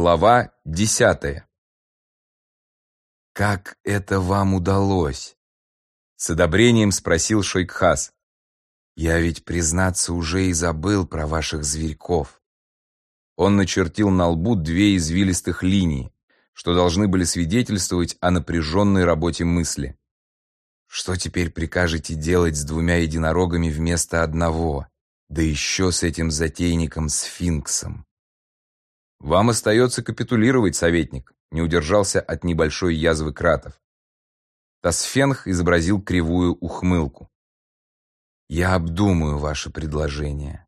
Глава десятая. «Как это вам удалось?» С одобрением спросил Шойкхас. «Я ведь, признаться, уже и забыл про ваших зверьков». Он начертил на лбу две извилистых линии, что должны были свидетельствовать о напряженной работе мысли. «Что теперь прикажете делать с двумя единорогами вместо одного, да еще с этим затейником-сфинксом?» «Вам остается капитулировать, советник», не удержался от небольшой язвы кратов. Тасфенх изобразил кривую ухмылку. «Я обдумаю ваше предложение.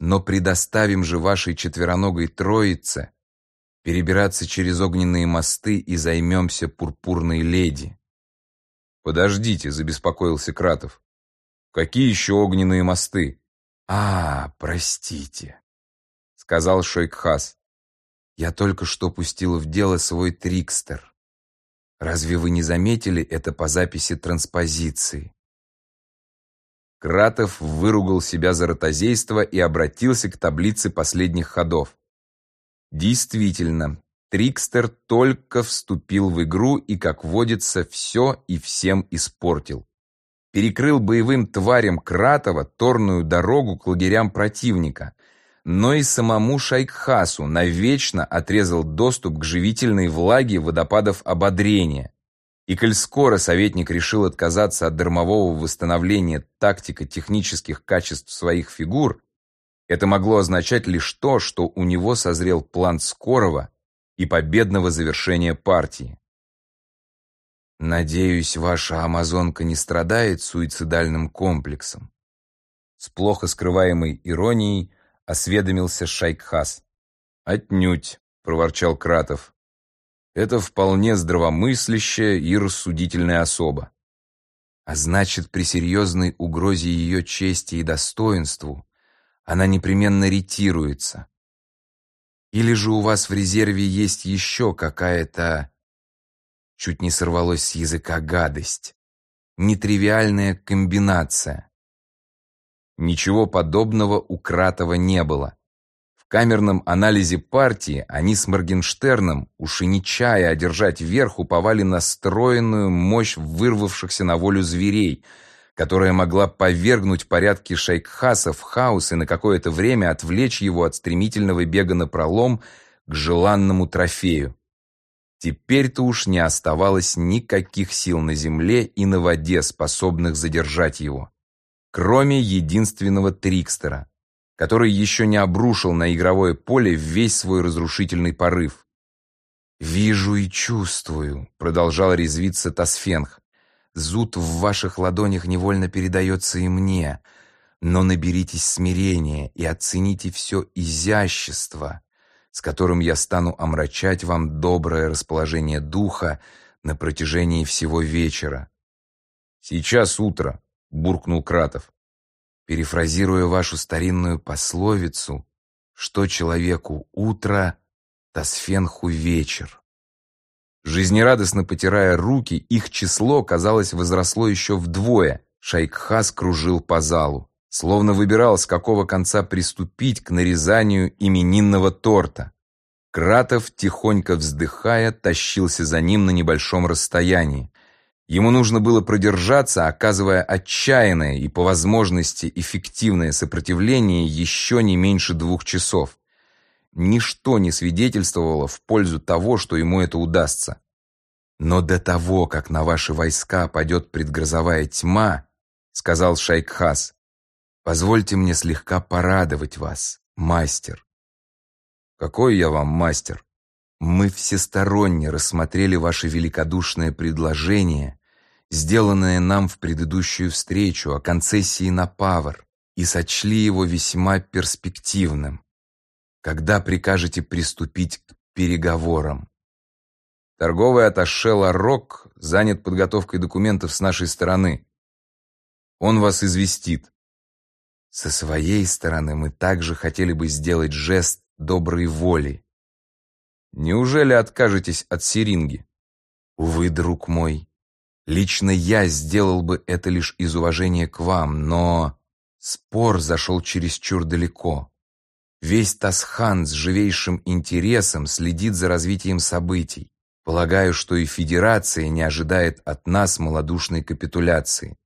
Но предоставим же вашей четвероногой троице перебираться через огненные мосты и займемся пурпурной леди». «Подождите», — забеспокоился Кратов. «Какие еще огненные мосты?» «А, простите», сказал Шойкхас. «Я только что пустил в дело свой трикстер. Разве вы не заметили это по записи транспозиции?» Кратов выругал себя за ротозейство и обратился к таблице последних ходов. Действительно, Трикстер только вступил в игру и, как водится, все и всем испортил. Перекрыл боевым тварям Кратова торную дорогу к лагерям противника, но и самому Шайкхасу навечно отрезал доступ к живительной влаге водопадов ободрения. И коль скоро советник решил отказаться от дармового восстановления тактико-технических качеств своих фигур, это могло означать лишь то, что у него созрел план скорого и победного завершения партии. «Надеюсь, ваша амазонка не страдает суицидальным комплексом?» С плохо скрываемой иронией — осведомился Шайкхас. «Отнюдь», — проворчал Кратов. «Это вполне здравомыслящая и рассудительная особа. А значит, при серьезной угрозе ее чести и достоинству она непременно ретируется. Или же у вас в резерве есть еще какая-то... Чуть не сорвалось с языка гадость. Нетривиальная комбинация. Ничего подобного у Кратова не было. В камерном анализе партии они с Моргенштерном, уж и не чая одержать верх, уповали на стройную мощь вырвавшихся на волю зверей, которая могла повергнуть порядки Шейкхаса в хаос и на какое-то время отвлечь его от стремительного бега на пролом к желанному трофею. Теперь-то уж не оставалось никаких сил на земле и на воде, способных задержать его кроме единственного Трикстера, который еще не обрушил на игровое поле весь свой разрушительный порыв. «Вижу и чувствую», — продолжал резвиться Тасфенх. «Зуд в ваших ладонях невольно передается и мне, но наберитесь смирения и оцените все изящество, с которым я стану омрачать вам доброе расположение духа на протяжении всего вечера. Сейчас утро, буркнул Кратов. Перефразируя вашу старинную пословицу, что человеку утро, Тасфенху вечер. Жизнерадостно потирая руки, их число, казалось, возросло еще вдвое. Шайкхас кружил по залу, словно выбирал, с какого конца приступить к нарезанию именинного торта. Кратов, тихонько вздыхая, тащился за ним на небольшом расстоянии. Ему нужно было продержаться, оказывая отчаянное и, по возможности, эффективное сопротивление еще не меньше двух часов. Ничто не свидетельствовало в пользу того, что ему это удастся. «Но до того, как на ваши войска падет предгрозовая тьма, — сказал Шайкхас, — позвольте мне слегка порадовать вас, мастер». «Какой я вам мастер?» Мы всесторонне рассмотрели ваше великодушное предложение, сделанное нам в предыдущую встречу о концессии на Павар, и сочли его весьма перспективным. Когда прикажете приступить к переговорам? Торговый атташе Ларок занят подготовкой документов с нашей стороны. Он вас известит. Со своей стороны мы также хотели бы сделать жест доброй воли Неужели откажетесь от сиринги? Увы, друг мой, лично я сделал бы это лишь из уважения к вам, но спор зашел чересчур далеко. Весь Тасхан с живейшим интересом следит за развитием событий. Полагаю, что и Федерация не ожидает от нас малодушной капитуляции.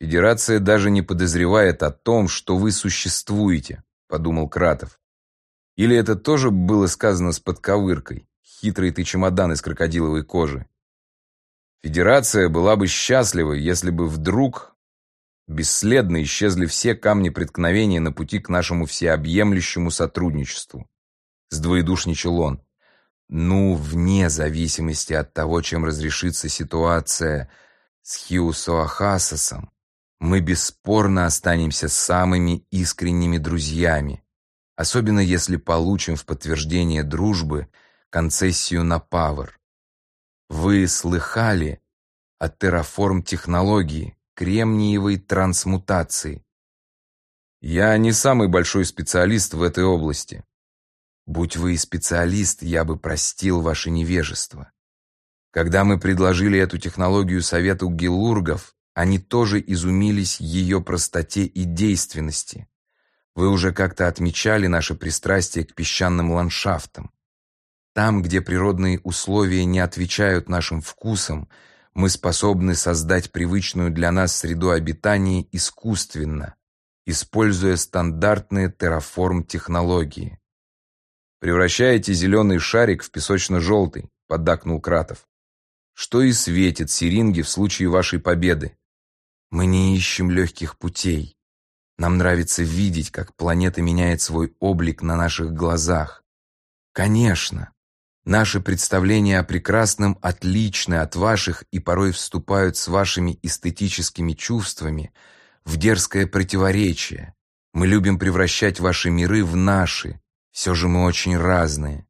Федерация даже не подозревает о том, что вы существуете, подумал Кратов. Или это тоже было сказано с подковыркой? Хитрый ты чемодан из крокодиловой кожи. Федерация была бы счастлива, если бы вдруг бесследно исчезли все камни преткновения на пути к нашему всеобъемлющему сотрудничеству. Сдвоедушничал он. Ну, вне зависимости от того, чем разрешится ситуация с Хиусоахасосом, мы бесспорно останемся самыми искренними друзьями, особенно если получим в подтверждение дружбы концессию на Павер. Вы слыхали о терраформ-технологии, кремниевой трансмутации? Я не самый большой специалист в этой области. Будь вы и специалист, я бы простил ваше невежество. Когда мы предложили эту технологию совету гелургов, они тоже изумились ее простоте и действенности. Вы уже как-то отмечали наше пристрастие к песчаным ландшафтам. Там, где природные условия не отвечают нашим вкусам, мы способны создать привычную для нас среду обитания искусственно, используя стандартные терраформ-технологии. «Превращаете зеленый шарик в песочно-желтый», — поддакнул Кратов. «Что и светит сиринги в случае вашей победы. Мы не ищем легких путей. Нам нравится видеть, как планета меняет свой облик на наших глазах. Конечно, Наши представления о прекрасном отличны от ваших и порой вступают с вашими эстетическими чувствами в дерзкое противоречие. Мы любим превращать ваши миры в наши, все же мы очень разные.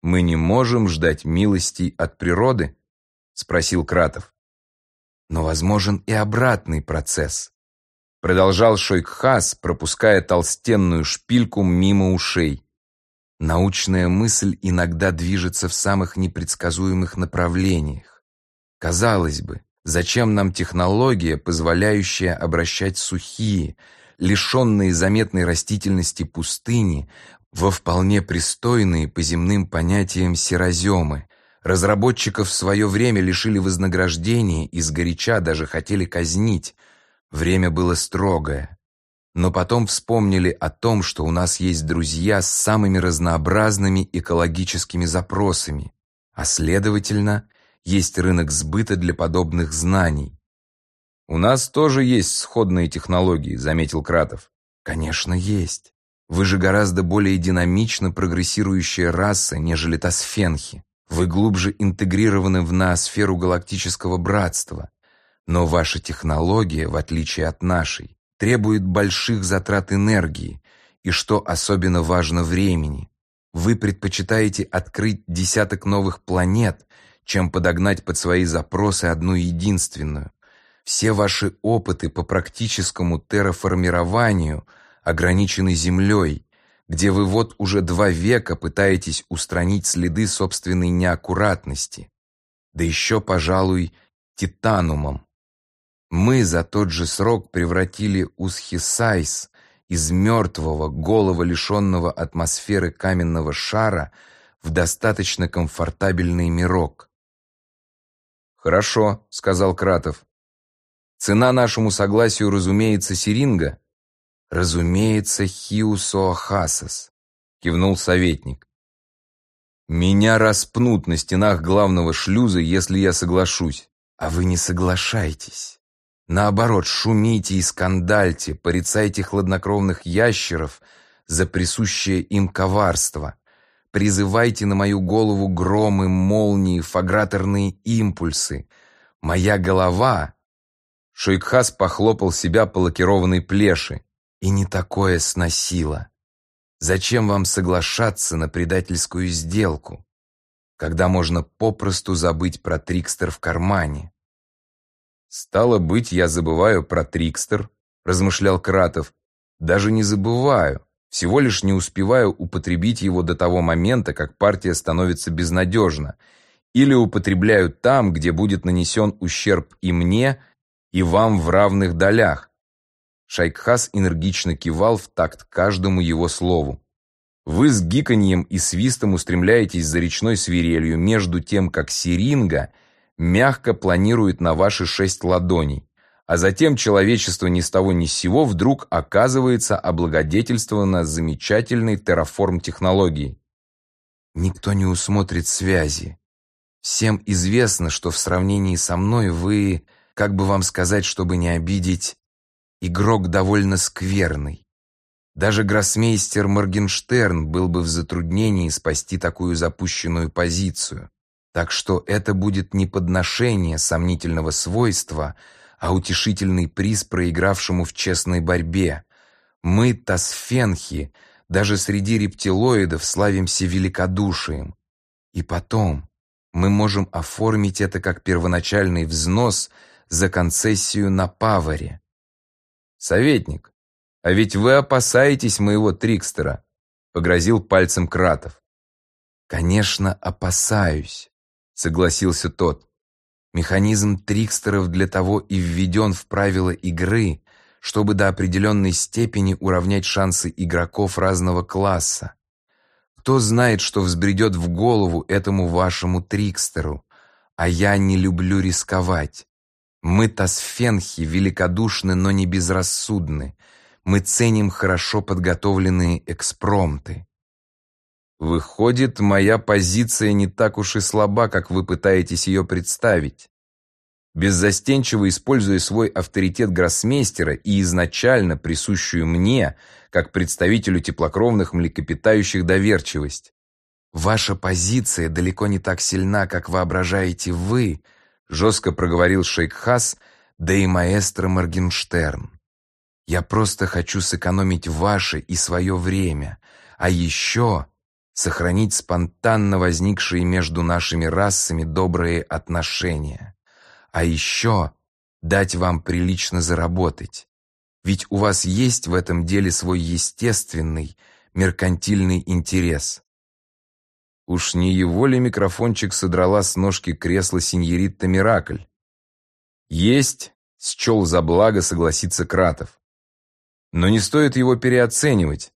Мы не можем ждать милостей от природы? Спросил Кратов. Но возможен и обратный процесс. Продолжал Шойкхас, пропуская толстенную шпильку мимо ушей. Научная мысль иногда движется в самых непредсказуемых направлениях. Казалось бы, зачем нам технология, позволяющая обращать сухие, лишенные заметной растительности пустыни во вполне пристойные по земным понятиям сероземы? Разработчиков в свое время лишили вознаграждения и сгоряча даже хотели казнить. Время было строгое но потом вспомнили о том, что у нас есть друзья с самыми разнообразными экологическими запросами, а следовательно, есть рынок сбыта для подобных знаний. «У нас тоже есть сходные технологии», — заметил Кратов. «Конечно, есть. Вы же гораздо более динамично прогрессирующая раса, нежели Тасфенхи. Вы глубже интегрированы в ноосферу галактического братства. Но ваша технология, в отличие от нашей, требует больших затрат энергии и, что особенно важно, времени. Вы предпочитаете открыть десяток новых планет, чем подогнать под свои запросы одну единственную. Все ваши опыты по практическому терраформированию ограничены Землей, где вы вот уже два века пытаетесь устранить следы собственной неаккуратности. Да еще, пожалуй, титанумом. Мы за тот же срок превратили Усхисайс из мертвого, голого, лишенного атмосферы каменного шара в достаточно комфортабельный мирок. «Хорошо», — сказал Кратов. «Цена нашему согласию, разумеется, Сиринга?» «Разумеется, Хиусоахасас», — кивнул советник. «Меня распнут на стенах главного шлюза, если я соглашусь. А вы не соглашайтесь. Наоборот, шумите и скандальте, порицайте хладнокровных ящеров за присущее им коварство. Призывайте на мою голову громы, молнии, фаграторные импульсы. Моя голова... Шуйкхас похлопал себя по лакированной плеши. И не такое сносило. Зачем вам соглашаться на предательскую сделку, когда можно попросту забыть про трикстер в кармане? «Стало быть, я забываю про Трикстер», — размышлял Кратов. «Даже не забываю, всего лишь не успеваю употребить его до того момента, как партия становится безнадежна, или употребляю там, где будет нанесен ущерб и мне, и вам в равных долях. Шайкхас энергично кивал в такт каждому его слову. Вы с гиканьем и свистом устремляетесь за речной свирелью, между тем, как Сиринга мягко планирует на ваши шесть ладоней, а затем человечество ни с того ни с сего вдруг оказывается облагодетельствовано замечательной терраформ-технологией. Никто не усмотрит связи. Всем известно, что в сравнении со мной вы, как бы вам сказать, чтобы не обидеть, игрок довольно скверный. Даже гроссмейстер Моргенштерн был бы в затруднении спасти такую запущенную позицию. Так что это будет не подношение сомнительного свойства, а утешительный приз проигравшему в честной борьбе. Мы, Тасфенхи, даже среди рептилоидов славимся великодушием. И потом мы можем оформить это как первоначальный взнос за концессию на Паваре. Советник, «А ведь вы опасаетесь моего Трикстера», — погрозил пальцем Кратов. «Конечно, опасаюсь», — согласился тот. «Механизм Трикстеров для того и введен в правила игры, чтобы до определенной степени уравнять шансы игроков разного класса. Кто знает, что взбредет в голову этому вашему Трикстеру, а я не люблю рисковать. Мы, Тасфенхи, великодушны, но не безрассудны. Мы ценим хорошо подготовленные экспромты. Выходит, моя позиция не так уж и слаба, как вы пытаетесь ее представить. Беззастенчиво используя свой авторитет гроссмейстера и изначально присущую мне, как представителю теплокровных млекопитающих, доверчивость. «Ваша позиция далеко не так сильна, как воображаете вы», жестко проговорил шейх Хас, да и маэстро Моргенштерн. Я просто хочу сэкономить ваше и свое время, а еще сохранить спонтанно возникшие между нашими расами добрые отношения. А еще дать вам прилично заработать. Ведь у вас есть в этом деле свой естественный, меркантильный интерес. Уж не его ли микрофончик содрала с ножки кресла сеньоритта Миракль? Есть, счел за благо согласиться Кратов. Но не стоит его переоценивать.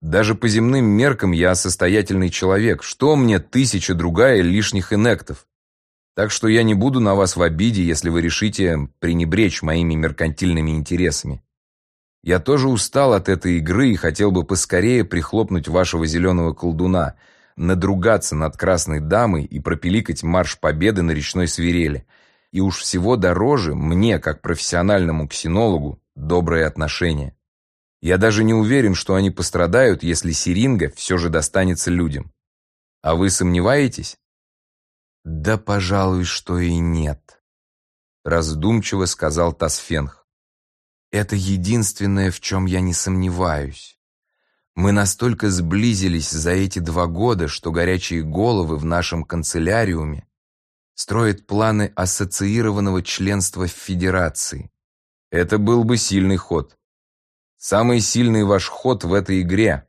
Даже по земным меркам я состоятельный человек. Что мне тысяча другая лишних инектов? Так что я не буду на вас в обиде, если вы решите пренебречь моими меркантильными интересами. Я тоже устал от этой игры и хотел бы поскорее прихлопнуть вашего зеленого колдуна, надругаться над красной дамой и пропиликать марш победы на речной свирели. И уж всего дороже мне, как профессиональному ксенологу, добрые отношения. Я даже не уверен, что они пострадают, если Сиринга все же достанется людям. А вы сомневаетесь? Да, пожалуй, что и нет, раздумчиво сказал Тасфенх. Это единственное, в чем я не сомневаюсь. Мы настолько сблизились за эти два года, что горячие головы в нашем канцеляриуме строят планы ассоциированного членства в Федерации. Это был бы сильный ход. Самый сильный ваш ход в этой игре.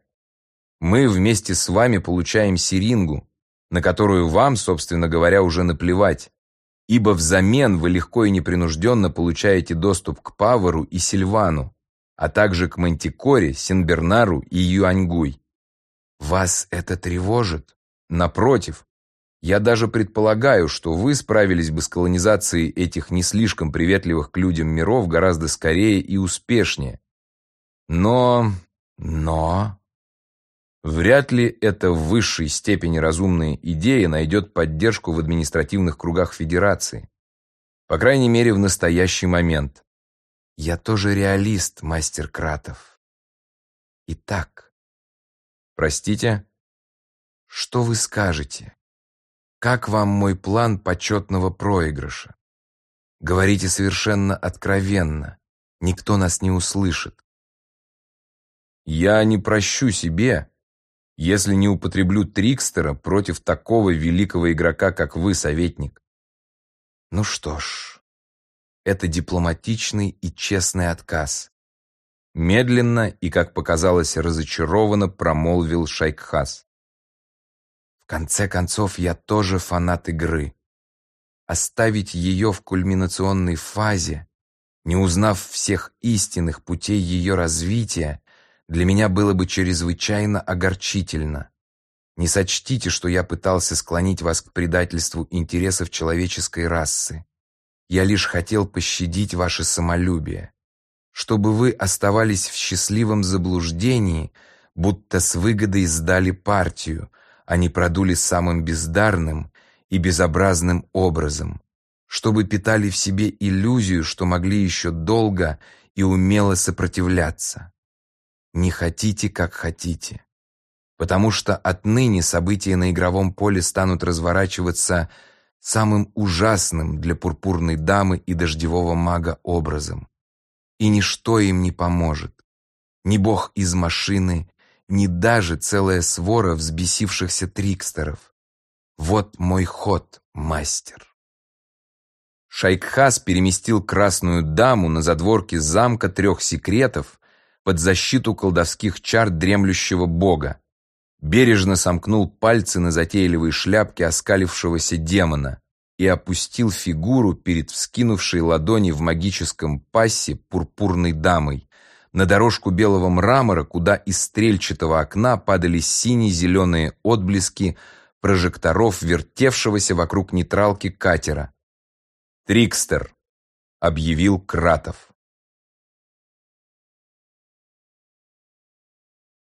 Мы вместе с вами получаем сирингу, на которую вам, собственно говоря, уже наплевать, ибо взамен вы легко и непринужденно получаете доступ к Павару и Сильвану, а также к Мантикоре, Синбернару и Юаньгуй. Вас это тревожит? Напротив, я даже предполагаю, что вы справились бы с колонизацией этих не слишком приветливых к людям миров гораздо скорее и успешнее, но... но... Вряд ли эта в высшей степени разумная идея найдет поддержку в административных кругах Федерации. По крайней мере, в настоящий момент. Я тоже реалист, мастер Кратов. Итак, простите, что вы скажете? Как вам мой план почетного проигрыша? Говорите совершенно откровенно, никто нас не услышит. Я не прощу себе, если не употреблю Трикстера против такого великого игрока, как вы, советник. Ну что ж, это дипломатичный и честный отказ. Медленно и, как показалось, разочарованно промолвил Шайкхас. В конце концов, я тоже фанат игры. Оставить ее в кульминационной фазе Не узнав всех истинных путей ее развития, для меня было бы чрезвычайно огорчительно. Не сочтите, что я пытался склонить вас к предательству интересов человеческой расы. Я лишь хотел пощадить ваше самолюбие, чтобы вы оставались в счастливом заблуждении, будто с выгодой сдали партию, а не продули самым бездарным и безобразным образом, чтобы питали в себе иллюзию, что могли еще долго и умело сопротивляться. Не хотите, как хотите. Потому что отныне события на игровом поле станут разворачиваться самым ужасным для пурпурной дамы и дождевого мага образом. И ничто им не поможет. Ни бог из машины, ни даже целая свора взбесившихся трикстеров. Вот мой ход, мастер. Шайкхас переместил красную даму на задворке замка трех секретов под защиту колдовских чар дремлющего бога, бережно сомкнул пальцы на затейливой шляпке оскалившегося демона и опустил фигуру перед вскинувшей ладони в магическом пассе пурпурной дамой на дорожку белого мрамора, куда из стрельчатого окна падали сине-зеленые отблески прожекторов, вертевшегося вокруг нейтралки катера. «Трикстер», — объявил Кратов.